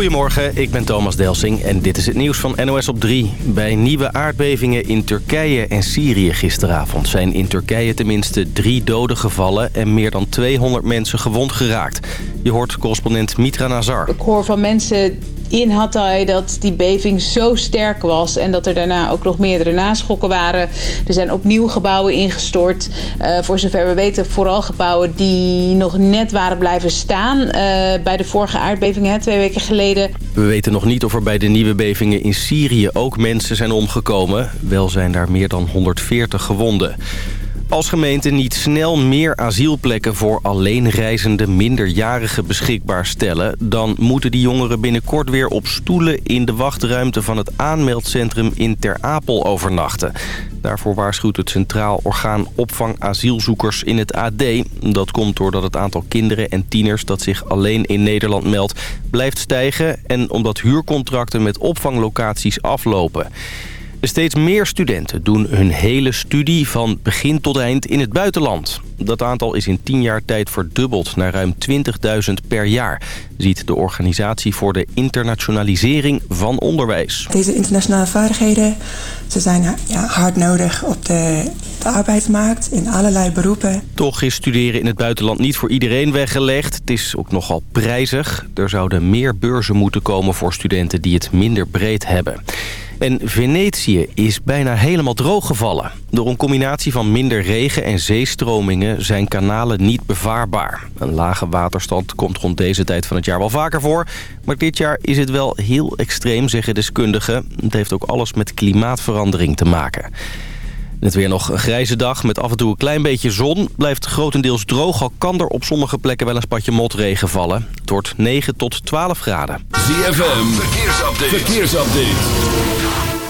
Goedemorgen, ik ben Thomas Delsing en dit is het nieuws van NOS op 3. Bij nieuwe aardbevingen in Turkije en Syrië gisteravond... zijn in Turkije tenminste drie doden gevallen... en meer dan 200 mensen gewond geraakt. Je hoort correspondent Mitra Nazar. Ik hoor van mensen in Hatay dat die beving zo sterk was... en dat er daarna ook nog meerdere naschokken waren. Er zijn opnieuw gebouwen ingestort. Uh, voor zover we weten vooral gebouwen die nog net waren blijven staan... Uh, bij de vorige aardbevingen, twee weken geleden. We weten nog niet of er bij de nieuwe bevingen in Syrië ook mensen zijn omgekomen. Wel zijn daar meer dan 140 gewonden. Als gemeente niet snel meer asielplekken voor alleenreizende minderjarigen beschikbaar stellen... dan moeten die jongeren binnenkort weer op stoelen in de wachtruimte van het aanmeldcentrum in Ter Apel overnachten. Daarvoor waarschuwt het Centraal Orgaan Opvang Asielzoekers in het AD. Dat komt doordat het aantal kinderen en tieners dat zich alleen in Nederland meldt blijft stijgen... en omdat huurcontracten met opvanglocaties aflopen. Steeds meer studenten doen hun hele studie van begin tot eind in het buitenland. Dat aantal is in 10 jaar tijd verdubbeld naar ruim 20.000 per jaar... ziet de Organisatie voor de Internationalisering van Onderwijs. Deze internationale vaardigheden ze zijn ja, hard nodig op de, de arbeidsmarkt in allerlei beroepen. Toch is studeren in het buitenland niet voor iedereen weggelegd. Het is ook nogal prijzig. Er zouden meer beurzen moeten komen voor studenten die het minder breed hebben. En Venetië is bijna helemaal drooggevallen. Door een combinatie van minder regen en zeestromingen zijn kanalen niet bevaarbaar. Een lage waterstand komt rond deze tijd van het jaar wel vaker voor. Maar dit jaar is het wel heel extreem, zeggen deskundigen. Het heeft ook alles met klimaatverandering te maken. Het weer nog een grijze dag met af en toe een klein beetje zon. Blijft grotendeels droog, al kan er op sommige plekken wel een spatje motregen vallen. Het wordt 9 tot 12 graden. ZFM, verkeersupdate. verkeersupdate.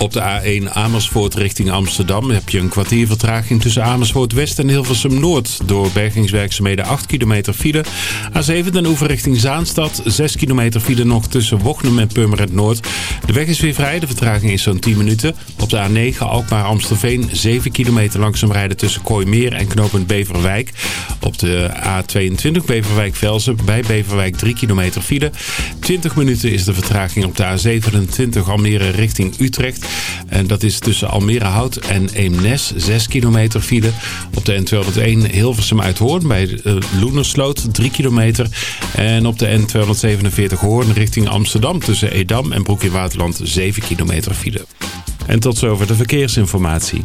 Op de A1 Amersfoort richting Amsterdam heb je een kwartier vertraging tussen Amersfoort West en Hilversum Noord. Door bergingswerkzaamheden 8 kilometer file. A7 Den Oever richting Zaanstad 6 kilometer file nog tussen Wochnum en Purmerend Noord. De weg is weer vrij, de vertraging is zo'n 10 minuten. Op de A9 Alkmaar Amstelveen 7 kilometer langzaam rijden tussen Kooimeer en knooppunt Beverwijk. Op de A22 Beverwijk Velsen bij Beverwijk 3 kilometer file. 20 minuten is de vertraging op de A27 Almere richting Utrecht. En dat is tussen Almere Hout en Eemnes, 6 kilometer file. Op de N201 Hilversum uit Hoorn bij uh, Loenersloot, 3 kilometer. En op de N247 Hoorn richting Amsterdam tussen Edam en Broek in Waterland, 7 kilometer file. En tot zover de verkeersinformatie.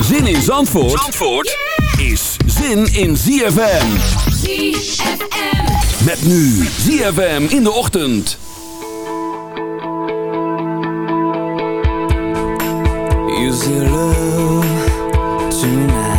Zin in Zandvoort, Zandvoort is zin in ZFM. ZFM. Met nu ZFM in de ochtend. Is it love tonight?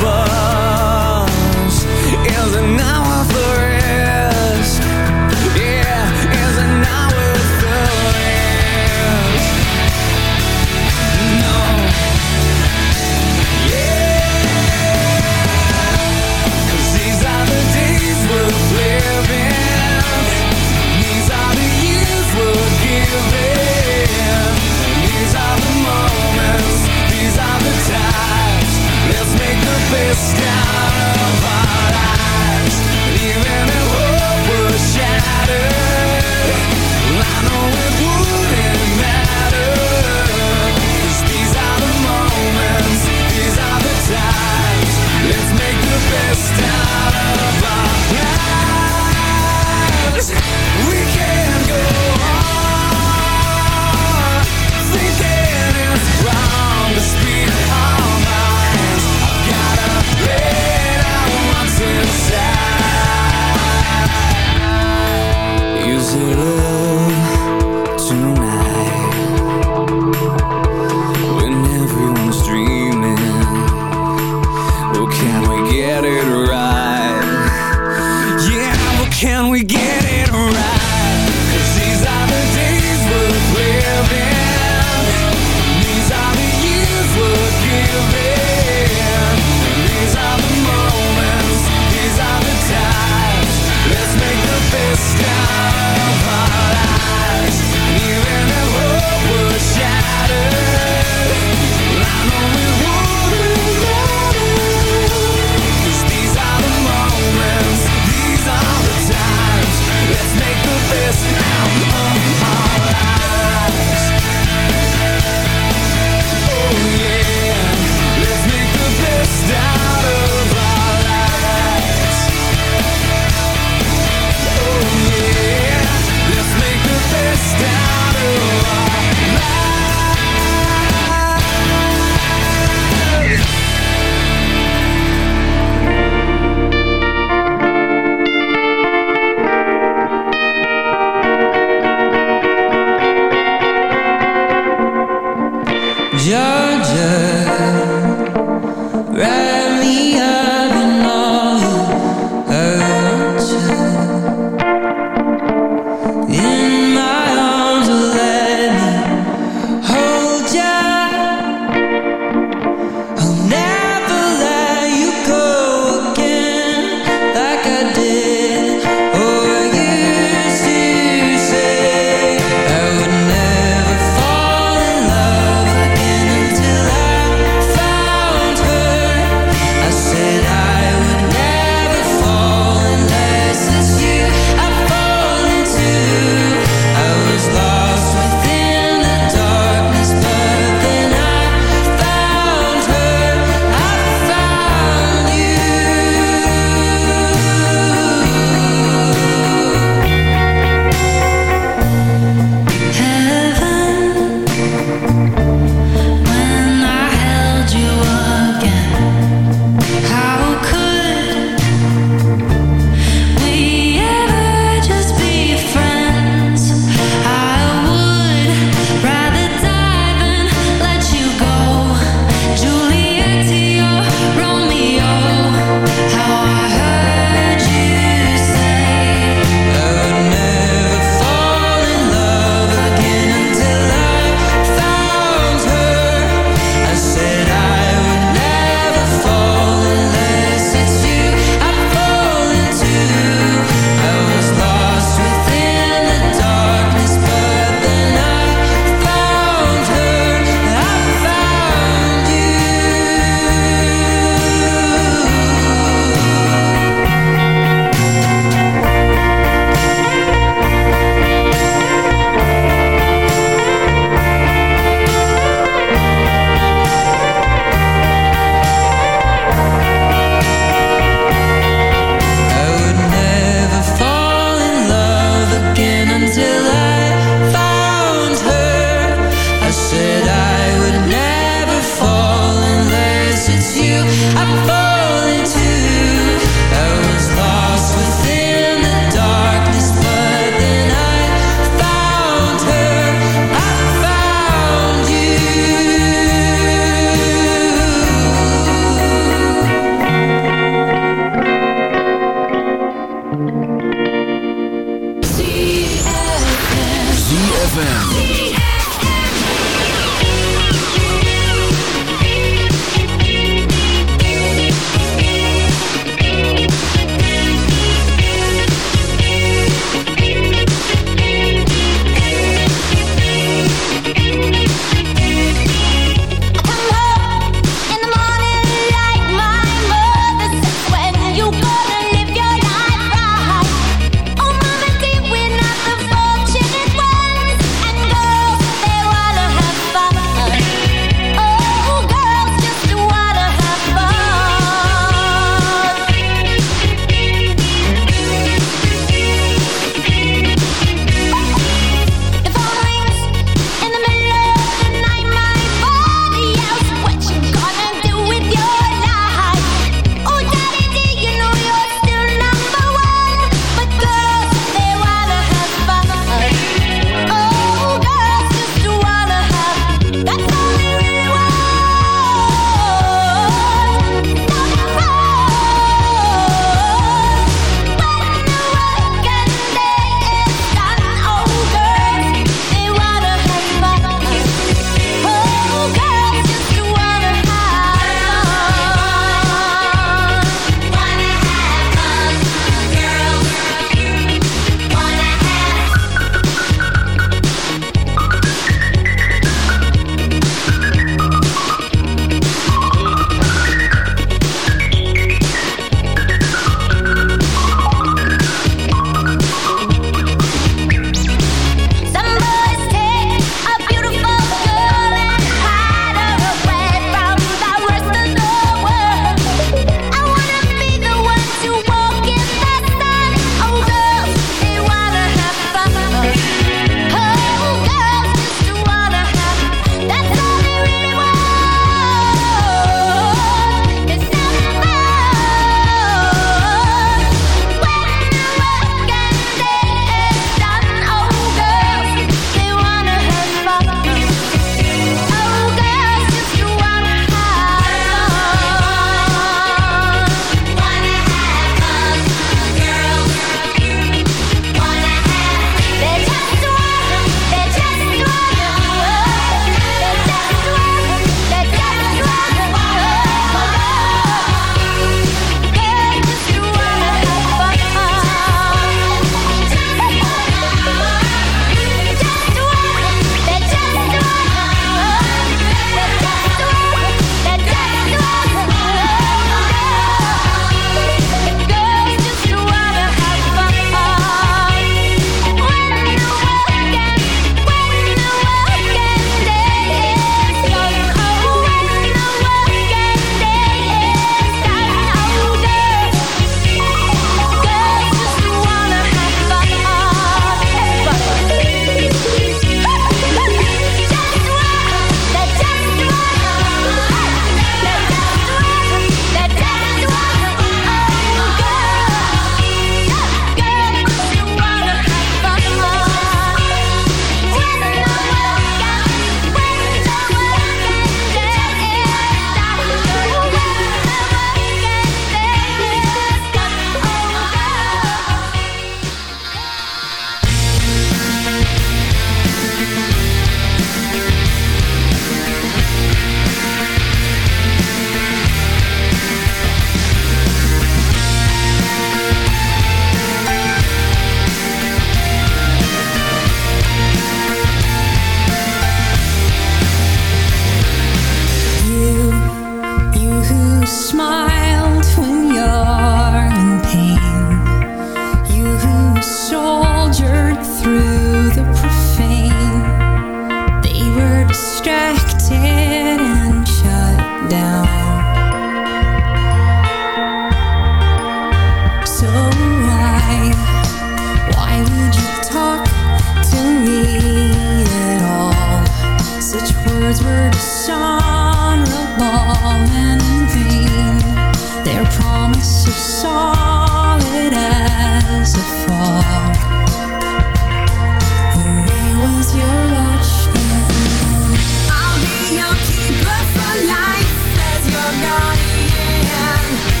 Bye.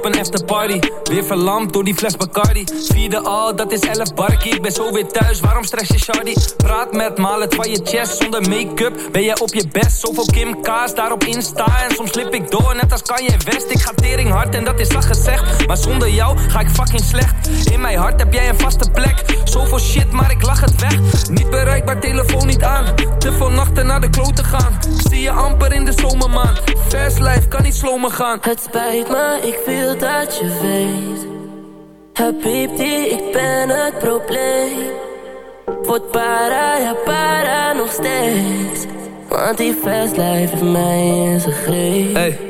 Op een afterparty Weer verlamd door die fles Bacardi. Vierde al, dat is 11 barkie. Ik ben zo weer thuis, waarom stress je shardy? Praat met malen van je chest Zonder make-up. Ben jij op je best? Zoveel Kim K's daarop Insta. En soms slip ik door, net als Kanye West. Ik ga tering hard en dat is al gezegd. Maar zonder jou ga ik fucking slecht. In mijn hart heb jij een vaste plek. Zoveel shit, maar ik lach het weg. Niet bereikbaar, telefoon niet aan. Te veel nachten naar de klote gaan. Zie je amper in de zomermaand Fast life, kan niet slomen gaan. Het spijt me, ik wil dat je weet. Habibti, ik ben het probleem. Word para, ja para nog steeds. Want die fast life mij in zijn greep.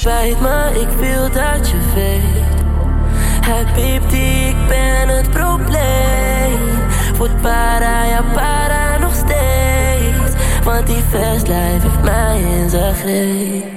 spijt me, ik wil dat je weet. Hij piept die, ik ben het probleem. Wordt para, ja para nog steeds. Want die vestlijf heeft mij in zijn greep.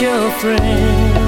your friend.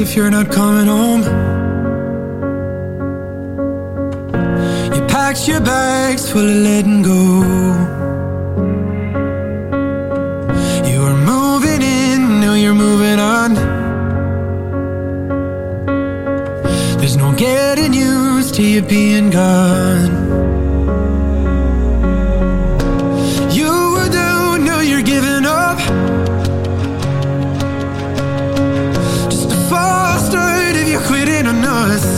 if you're not coming home. Your bags full of letting go. You were moving in, now you're moving on. There's no getting used to you being gone. You were now you're giving up. Just a false start if you're quitting on us.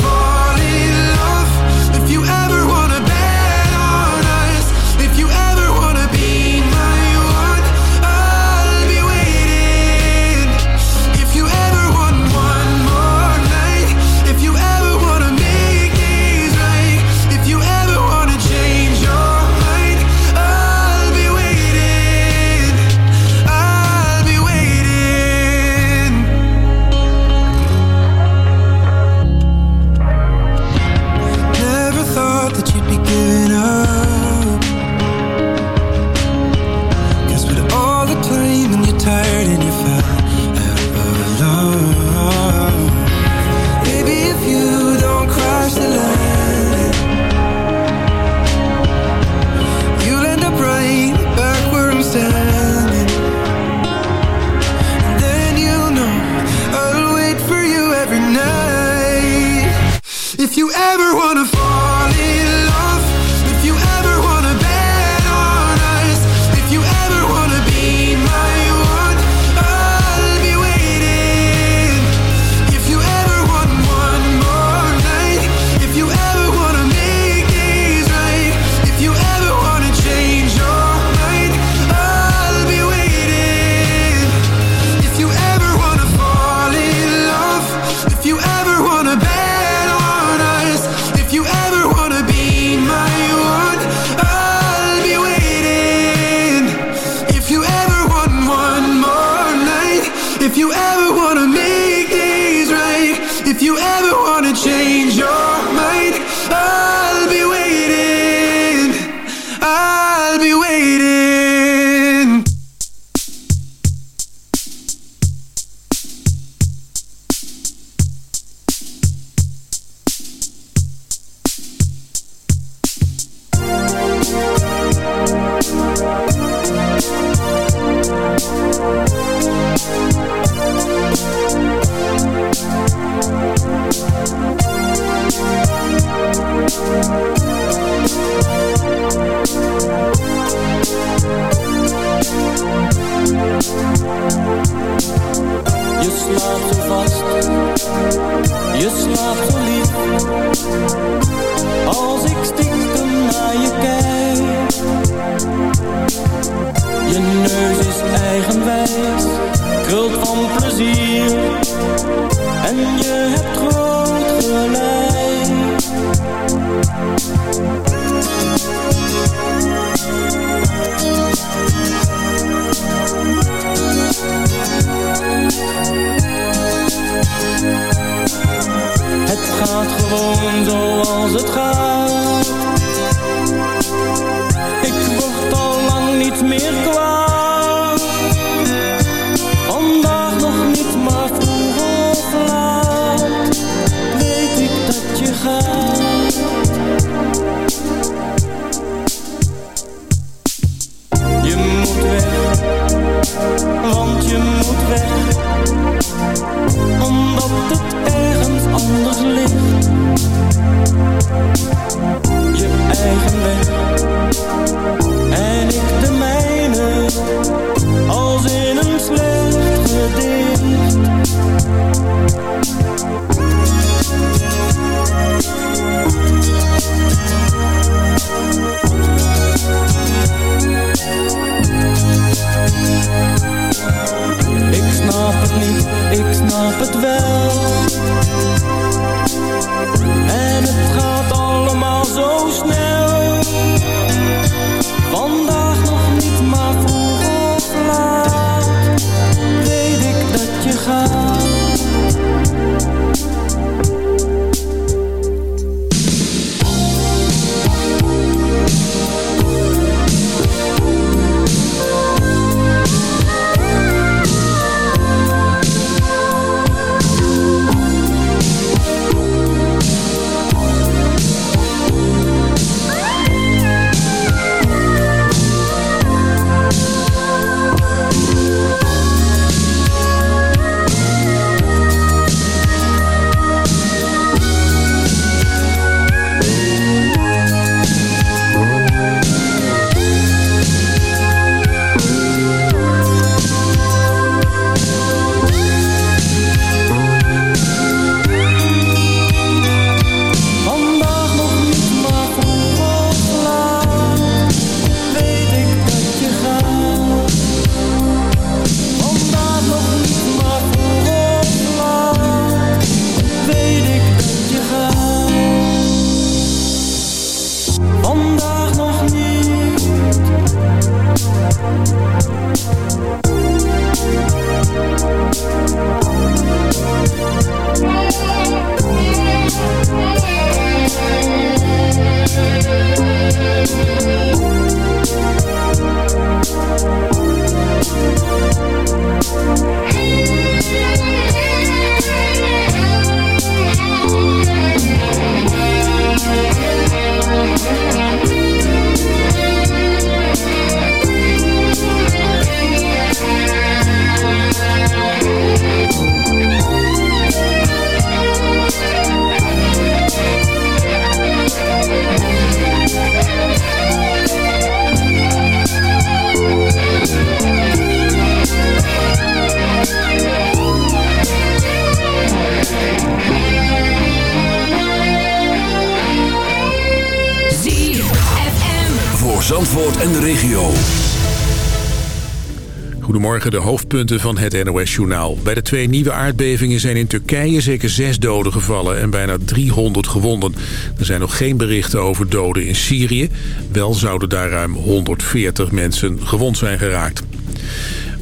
De hoofdpunten van het NOS-journaal. Bij de twee nieuwe aardbevingen zijn in Turkije zeker zes doden gevallen en bijna 300 gewonden. Er zijn nog geen berichten over doden in Syrië. Wel zouden daar ruim 140 mensen gewond zijn geraakt.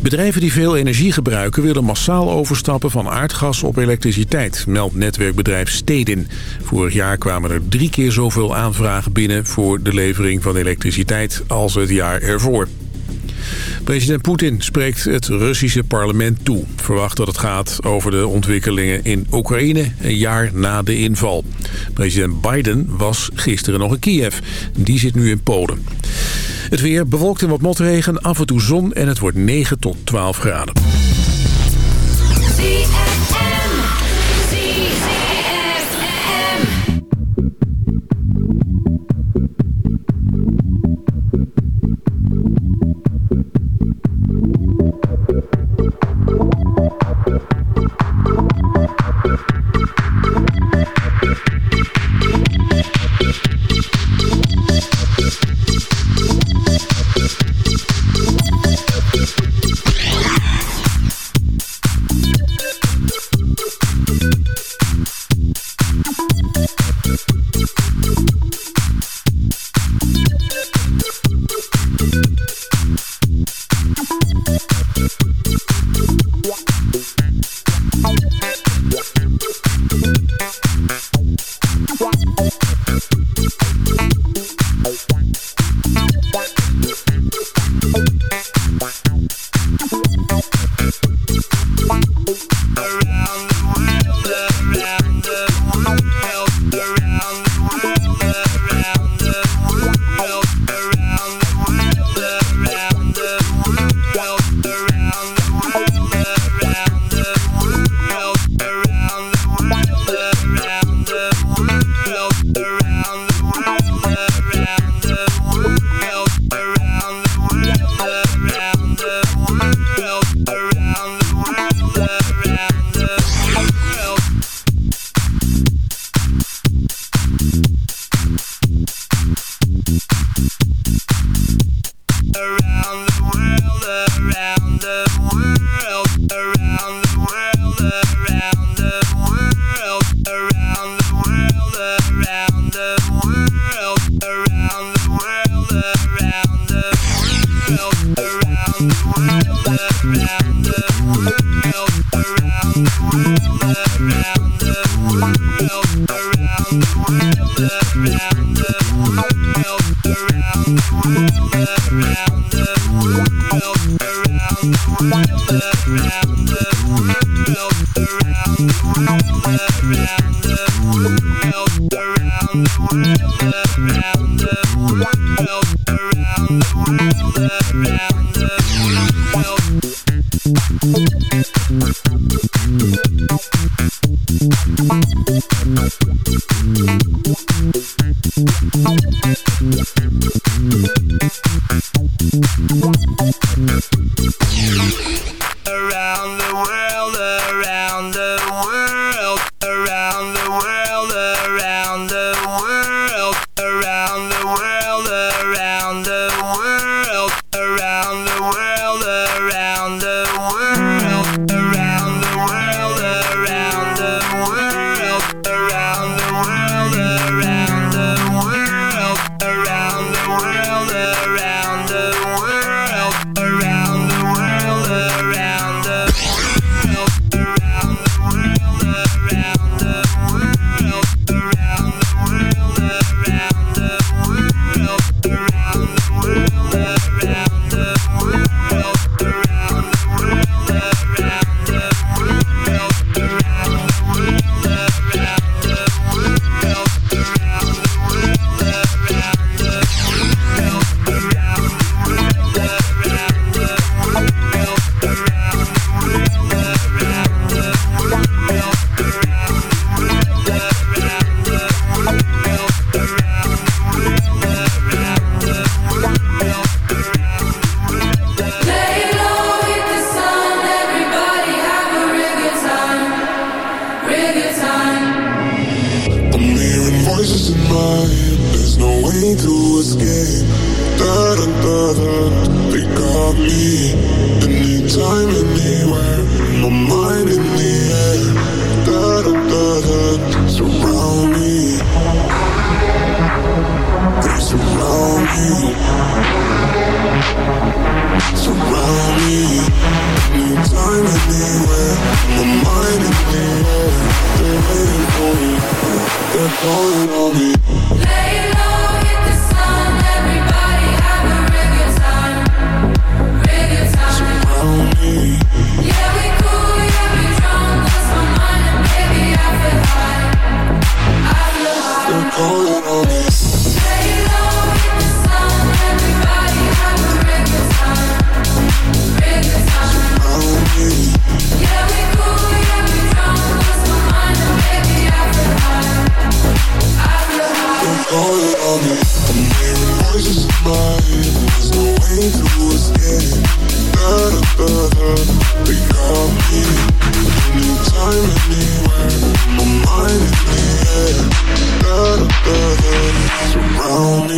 Bedrijven die veel energie gebruiken willen massaal overstappen van aardgas op elektriciteit, meldt netwerkbedrijf Stedin. Vorig jaar kwamen er drie keer zoveel aanvragen binnen voor de levering van elektriciteit als het jaar ervoor. President Poetin spreekt het Russische parlement toe. Verwacht dat het gaat over de ontwikkelingen in Oekraïne een jaar na de inval. President Biden was gisteren nog in Kiev. Die zit nu in Polen. Het weer bewolkt en wat motregen, af en toe zon en het wordt 9 tot 12 graden.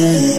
yeah.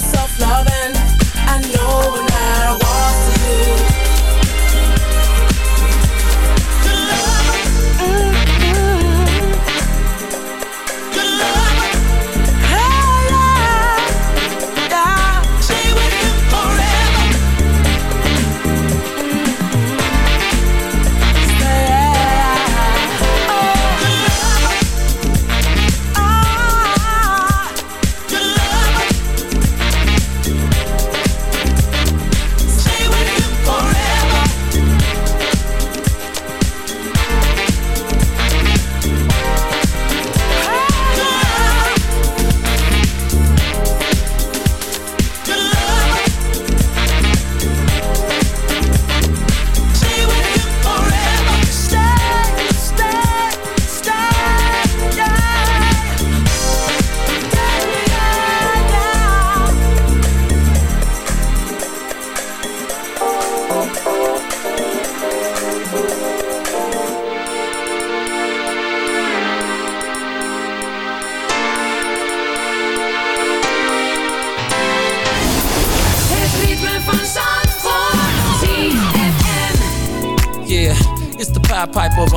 Self-loving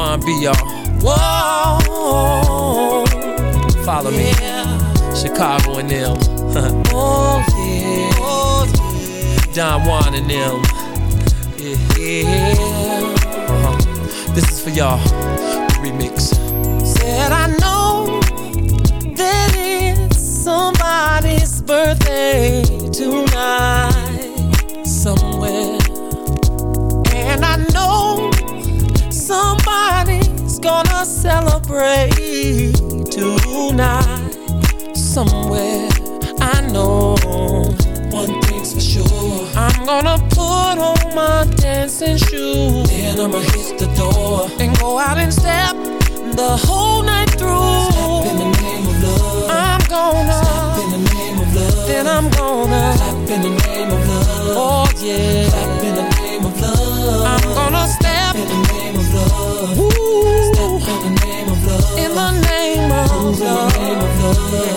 R&B, y'all. Whoa, follow me. Chicago and them. oh yeah, oh yeah. Don Juan and them. Yeah, yeah. Uh-huh. This is for y'all. Remix. Sure. I'm gonna put on my dancing shoes. Then I'ma hit the door and go out and step the whole night through. Step oh, in the name of love. I'm gonna step in the name of love. Then I'm gonna clap in the name of love. Oh yeah, clap in the name of love. I'm gonna step in the name of love. Ooh. Step in the name of love. In the name of love. In the name of love.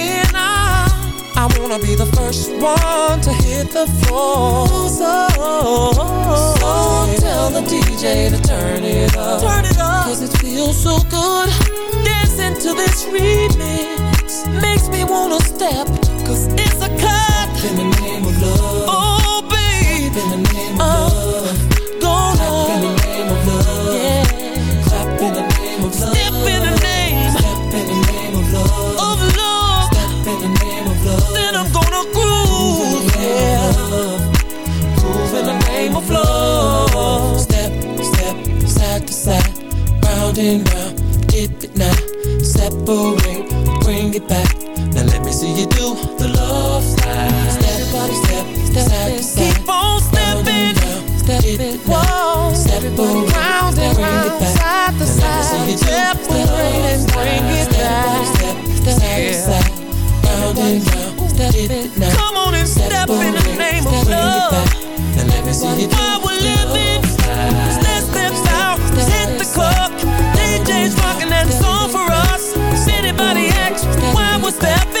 I wanna be the first one to hit the floor. So, so tell the DJ to turn it up. Turn it up. Cause it feels so good. Dancing to this remix makes me wanna step. And round. Dip it now, separate, bring it back. Now let me see you do the love slide. Step by step, step side to side. Keep on stepping, stepping, whoa. Separate, round and round, side to side. Separate and bring it back. Step, by step, side to side, round and round. Step it now. Come on and step in the name of love. Now let me see you do While we're living, let's step out, hit the club. step in.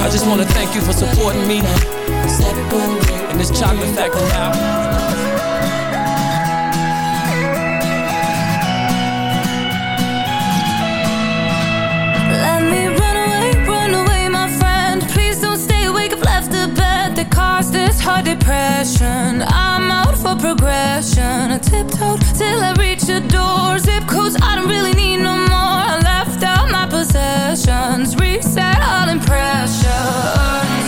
I just wanna thank you for supporting me and this chocolate factory now. Hard depression. I'm out for progression. I tiptoed till I reached the door. Zip codes, I don't really need no more. I left out my possessions, reset all impressions.